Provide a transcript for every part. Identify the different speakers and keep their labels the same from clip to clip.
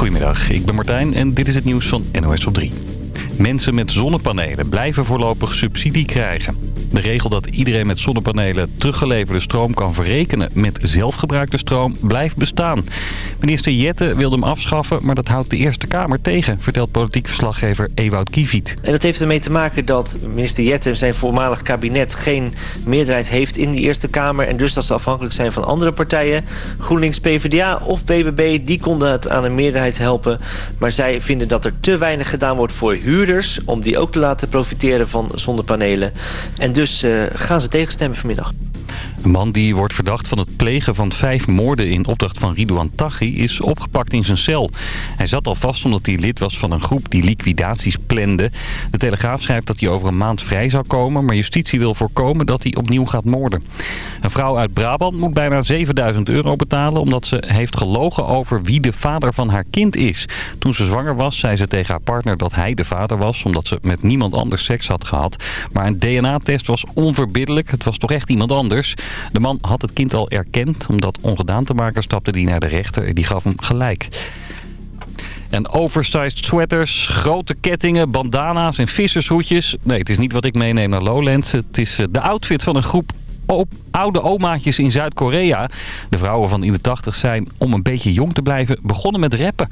Speaker 1: Goedemiddag, ik ben Martijn en dit is het nieuws van NOS op 3. Mensen met zonnepanelen blijven voorlopig subsidie krijgen. De regel dat iedereen met zonnepanelen teruggeleverde stroom kan verrekenen met zelfgebruikte stroom blijft bestaan. Minister Jette wilde hem afschaffen, maar dat houdt de Eerste Kamer tegen, vertelt politiek verslaggever Ewout Kieviet.
Speaker 2: En dat heeft ermee te maken dat minister Jette en zijn voormalig kabinet geen meerderheid heeft in de Eerste Kamer. En dus dat ze afhankelijk zijn van andere partijen. GroenLinks, PvdA of BBB, die konden het aan een meerderheid helpen. Maar zij vinden dat er te weinig gedaan wordt voor huurders, om die ook te laten profiteren van zonnepanelen. En dus uh, gaan ze tegenstemmen vanmiddag.
Speaker 1: Een man die wordt verdacht van het plegen van vijf moorden in opdracht van Ridouan Taghi is opgepakt in zijn cel. Hij zat al vast omdat hij lid was van een groep die liquidaties plande. De Telegraaf schrijft dat hij over een maand vrij zou komen, maar justitie wil voorkomen dat hij opnieuw gaat moorden. Een vrouw uit Brabant moet bijna 7000 euro betalen omdat ze heeft gelogen over wie de vader van haar kind is. Toen ze zwanger was, zei ze tegen haar partner dat hij de vader was omdat ze met niemand anders seks had gehad. Maar een DNA-test was onverbiddelijk. Het was toch echt iemand anders. De man had het kind al erkend. Om dat ongedaan te maken stapte hij naar de rechter en die gaf hem gelijk. En oversized sweaters, grote kettingen, bandana's en vissershoedjes. Nee, het is niet wat ik meeneem naar Lowlands. Het is eh, de outfit van een groep oude omaatjes in Zuid-Korea. De vrouwen van in de 80 zijn, om een beetje jong te blijven, begonnen met rappen.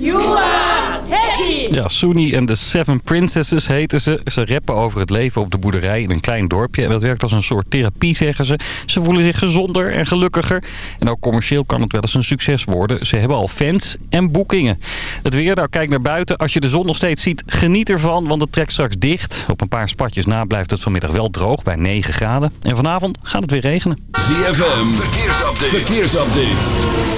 Speaker 1: You are happy! Ja, Sooni en de Seven Princesses heten ze. Ze rappen over het leven op de boerderij in een klein dorpje. En dat werkt als een soort therapie, zeggen ze. Ze voelen zich gezonder en gelukkiger. En ook commercieel kan het wel eens een succes worden. Ze hebben al fans en boekingen. Het weer, nou kijk naar buiten. Als je de zon nog steeds ziet, geniet ervan. Want het trekt straks dicht. Op een paar spatjes na blijft het vanmiddag wel droog bij 9 graden. En vanavond gaat het weer regenen.
Speaker 3: ZFM, verkeersupdate. verkeersupdate.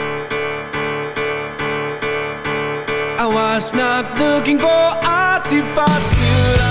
Speaker 4: Was not looking for artifacts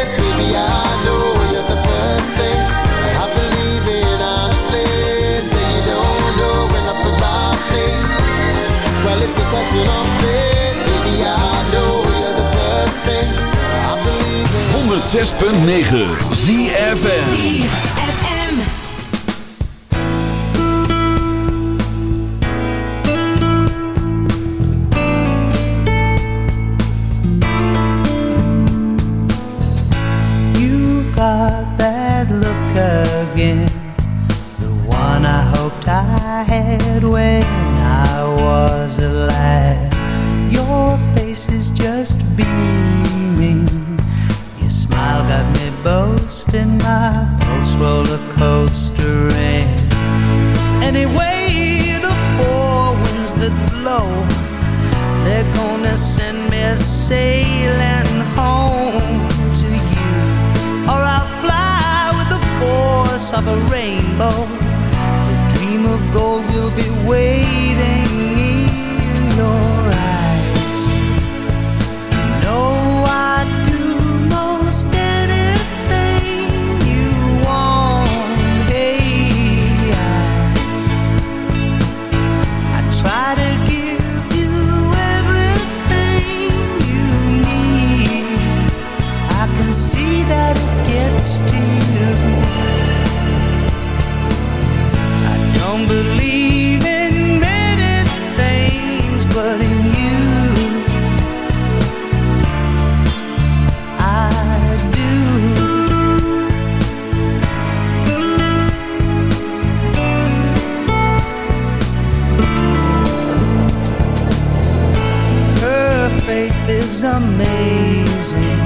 Speaker 5: baby. I know you're the first thing I believe in honestly. Say you don't know enough about me. Well, it's a question of faith, baby. I know you're the first thing I believe in.
Speaker 3: 106.9 ZFN
Speaker 6: faith is amazing.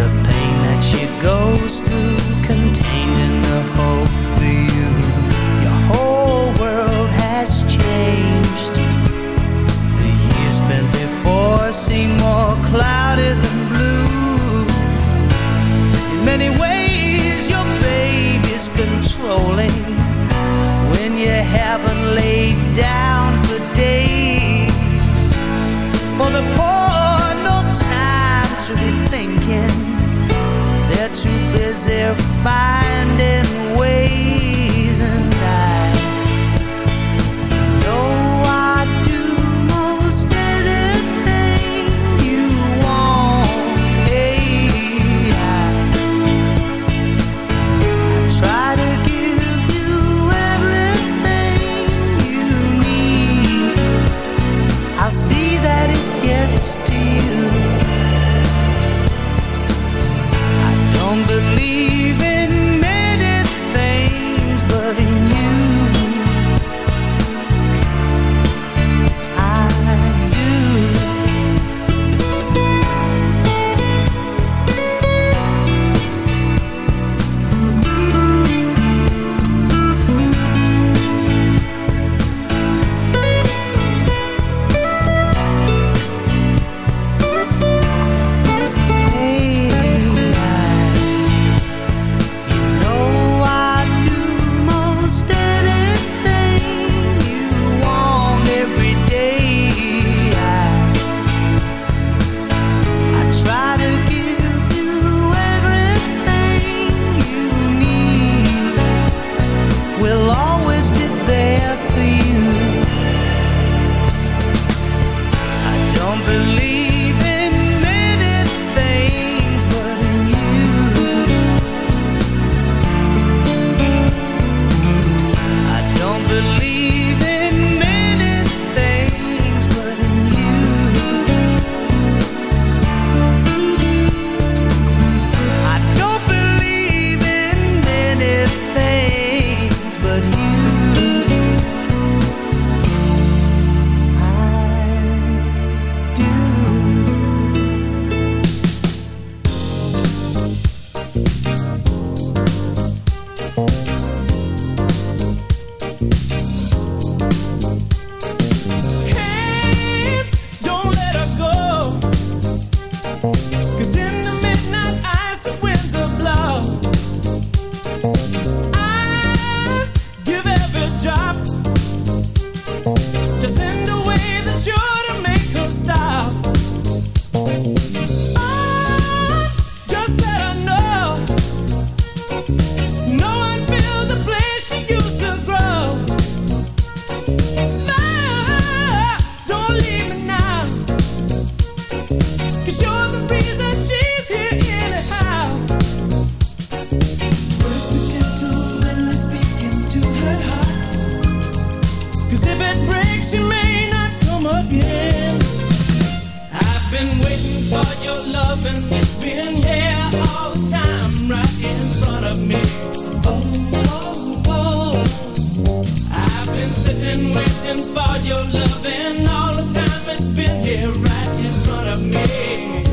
Speaker 6: The pain that she goes through contained in the hope for you.
Speaker 4: Your whole world has changed. The years spent before seem more clouded than blue. In many ways too busy finding me.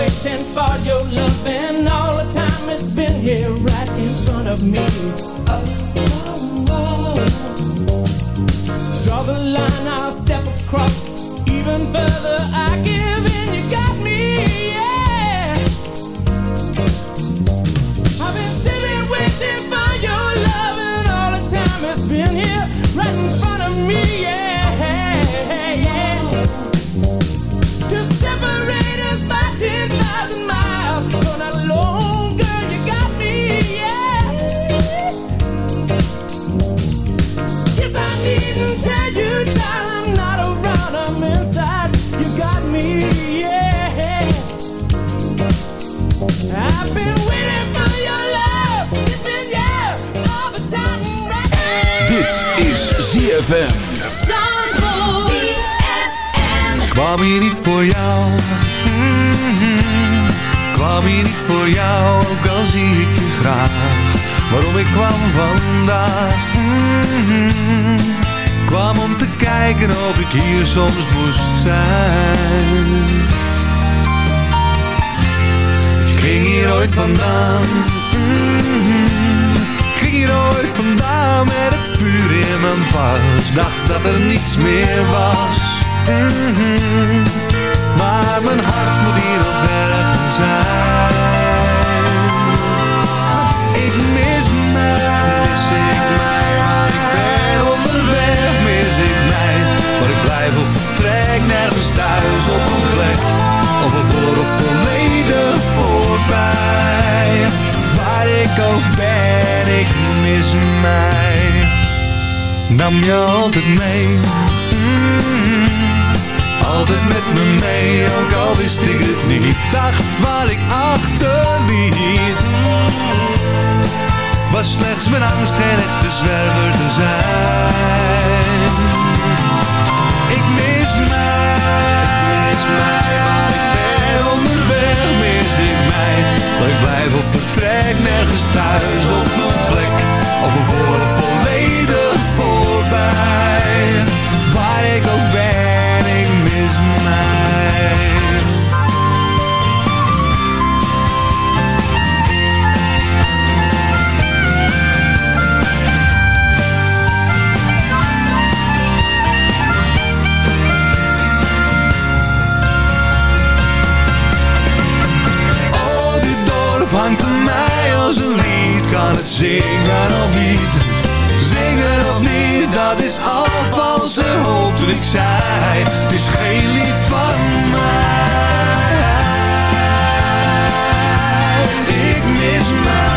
Speaker 4: Waiting for your love, and all the time it's been here right in front of me. Oh, oh, oh. Draw the line, I'll step across. Even further, I give in. You got me, yeah. I've been sitting waiting for
Speaker 7: ik kwam vandaag. Mhm. Kwam om te kijken of ik hier soms moest zijn. Ik ging hier ooit vandaan. Ik ging hier ooit vandaan met het vuur in mijn pas. Dacht dat er niets meer was. Maar mijn hart moet hier nog ergens Waar ik blijf of vertrek, nergens thuis op een plek. Of voor of volledig voorbij. Waar ik ook ben, ik mis mij. Nam je altijd mee. Mm. Altijd met me mee, ook al wist ik het niet. Dacht wat ik achterliet. Was slechts mijn angst en echte zwerver te zijn. Ik mis mij, mis mij, waar ik ben onderweg, mis ik mij. Waar ik blijf of vertrek, nergens thuis op mijn plek. Of of volledig voorbij. Waar ik ook het zingen of niet? Zingen of niet, dat is al valse hoop toen ik zei. Het is geen lied van mij. Ik mis mij.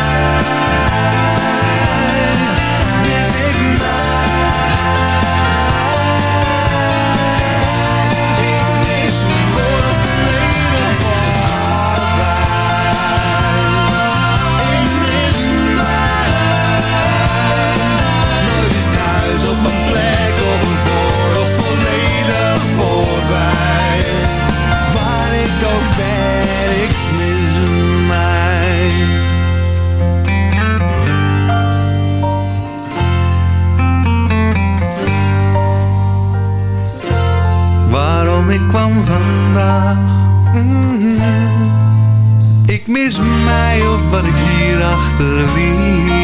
Speaker 7: Ik kwam vandaag. Mhm. Ik mis mij of wat ik hier achterliet.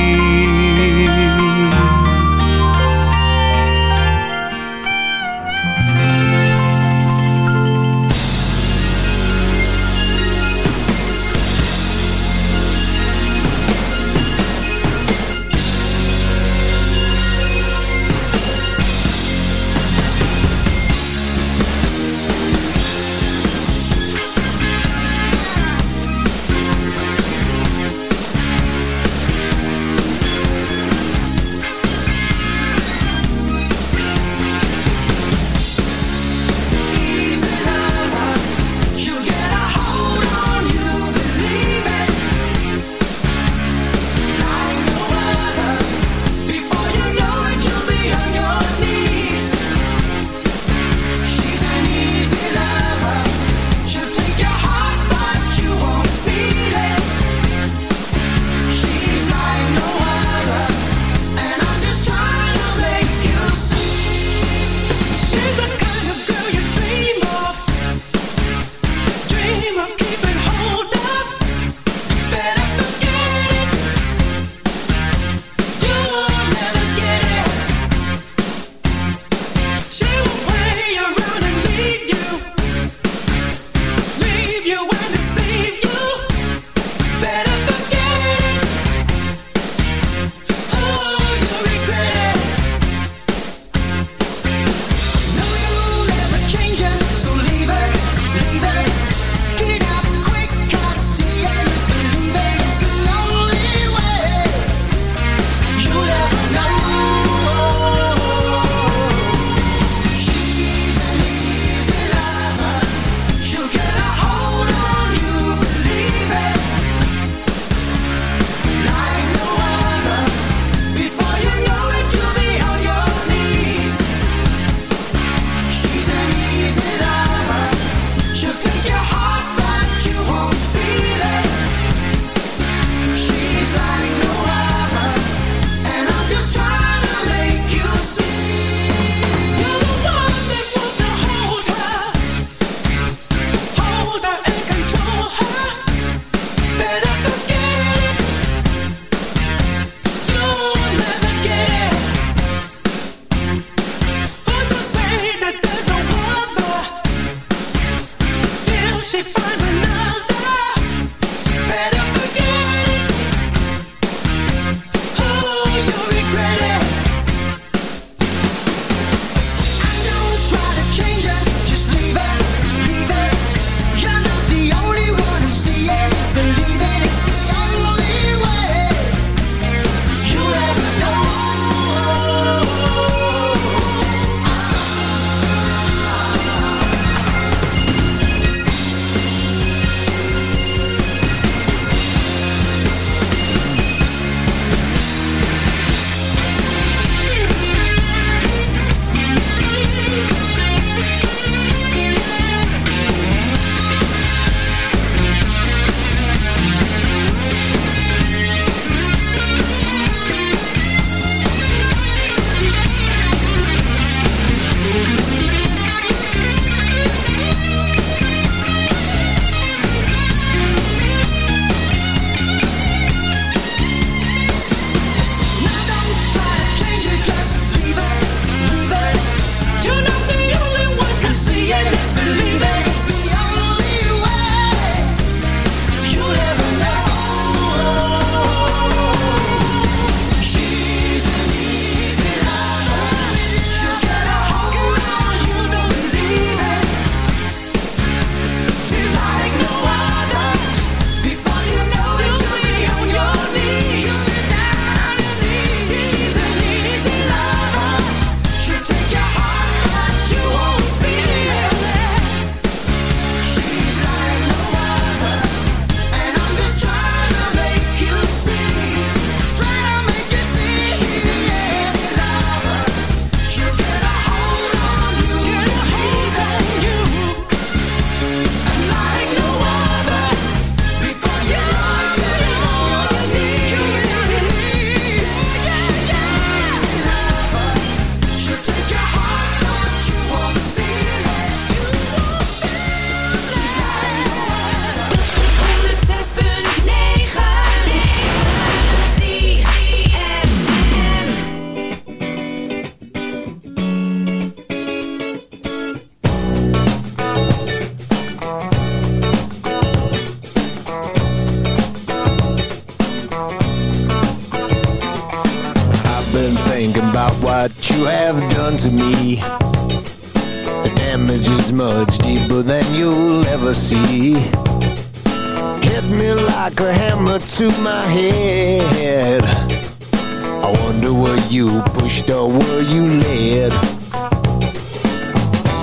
Speaker 8: you pushed or were you led?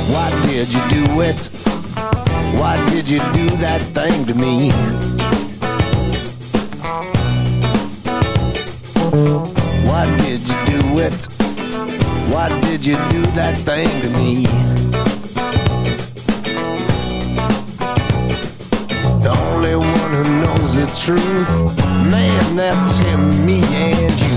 Speaker 8: Why did you do it? Why did you do that thing to me? Why did you do it? Why did you do that thing to me? The only one who knows the truth, man, that's him, me and you.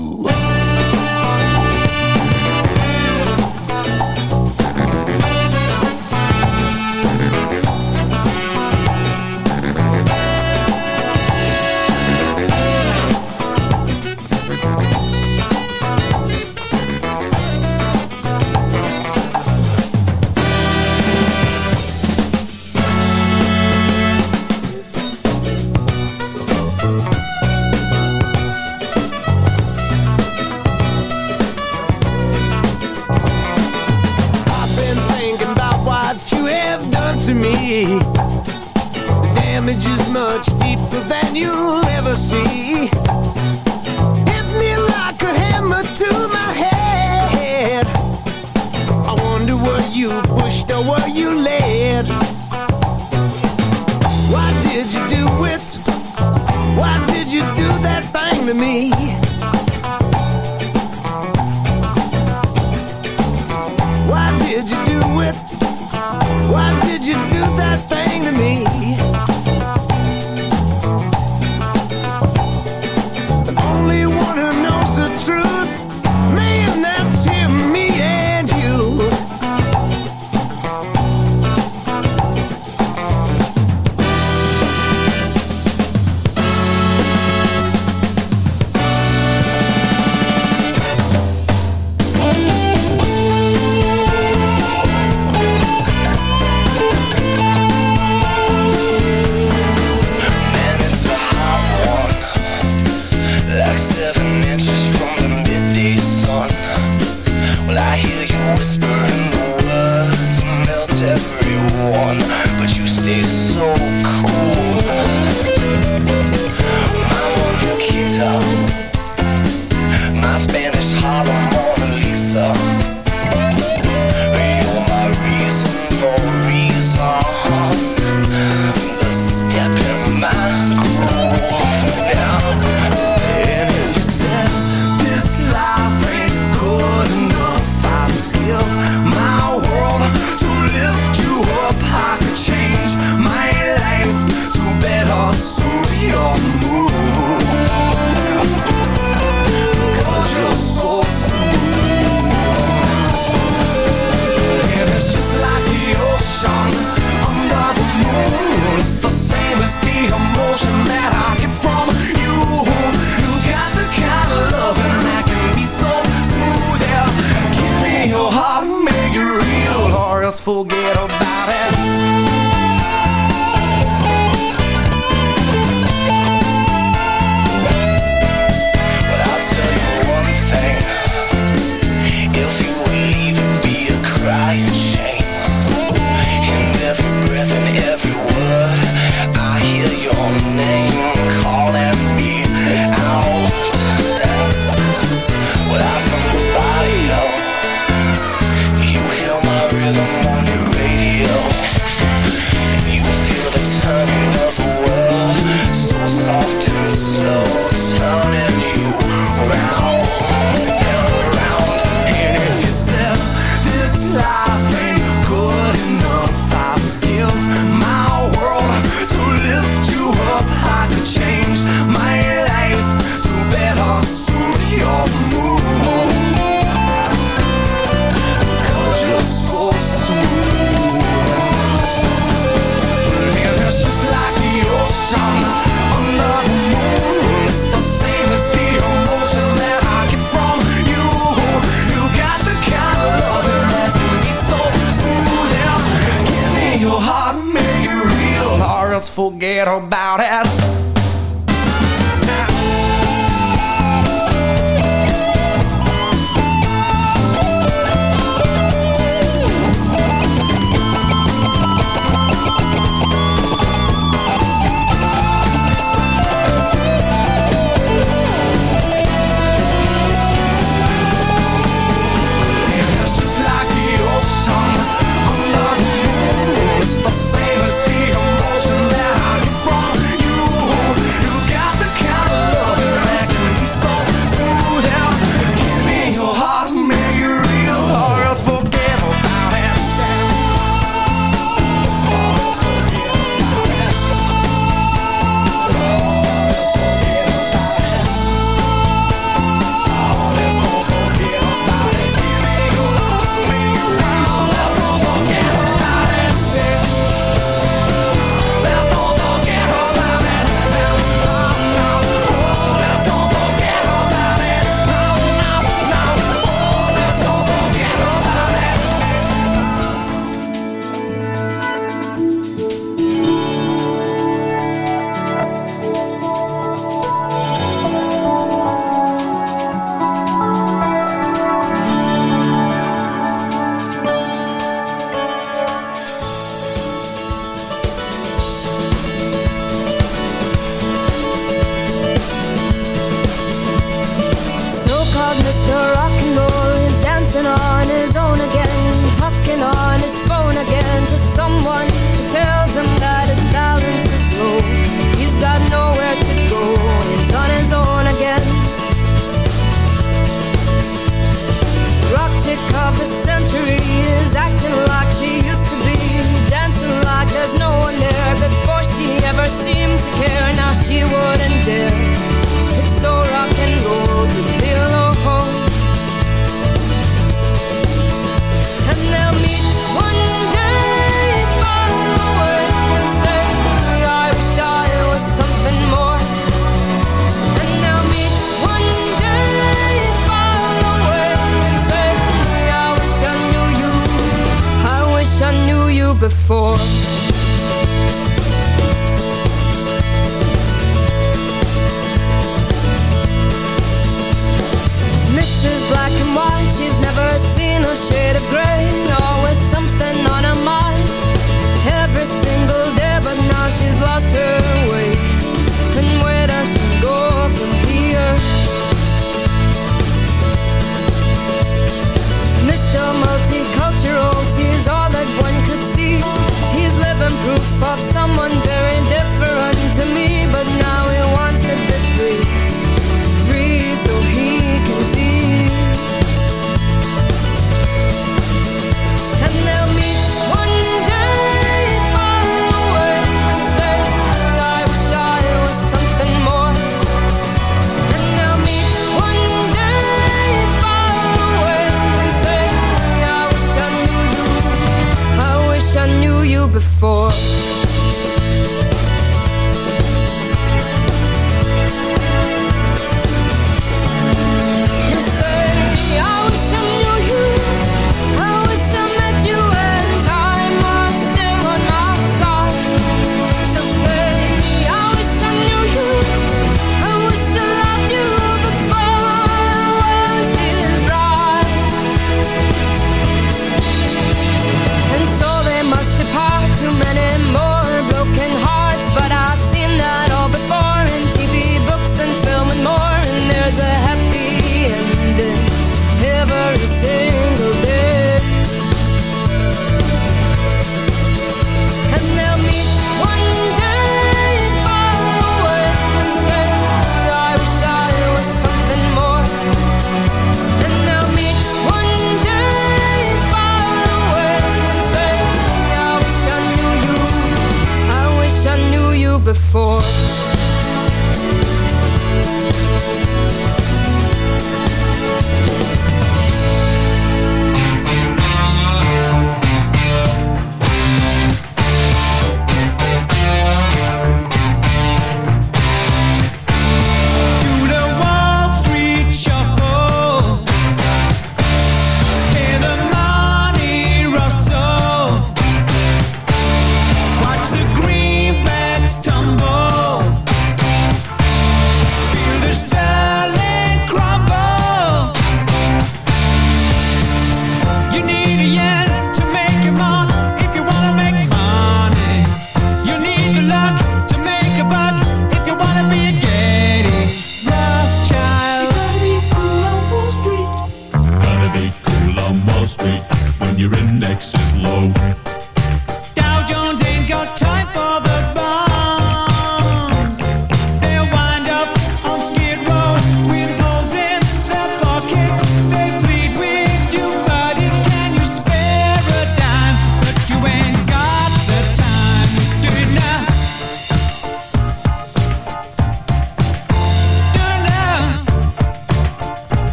Speaker 9: forget about it.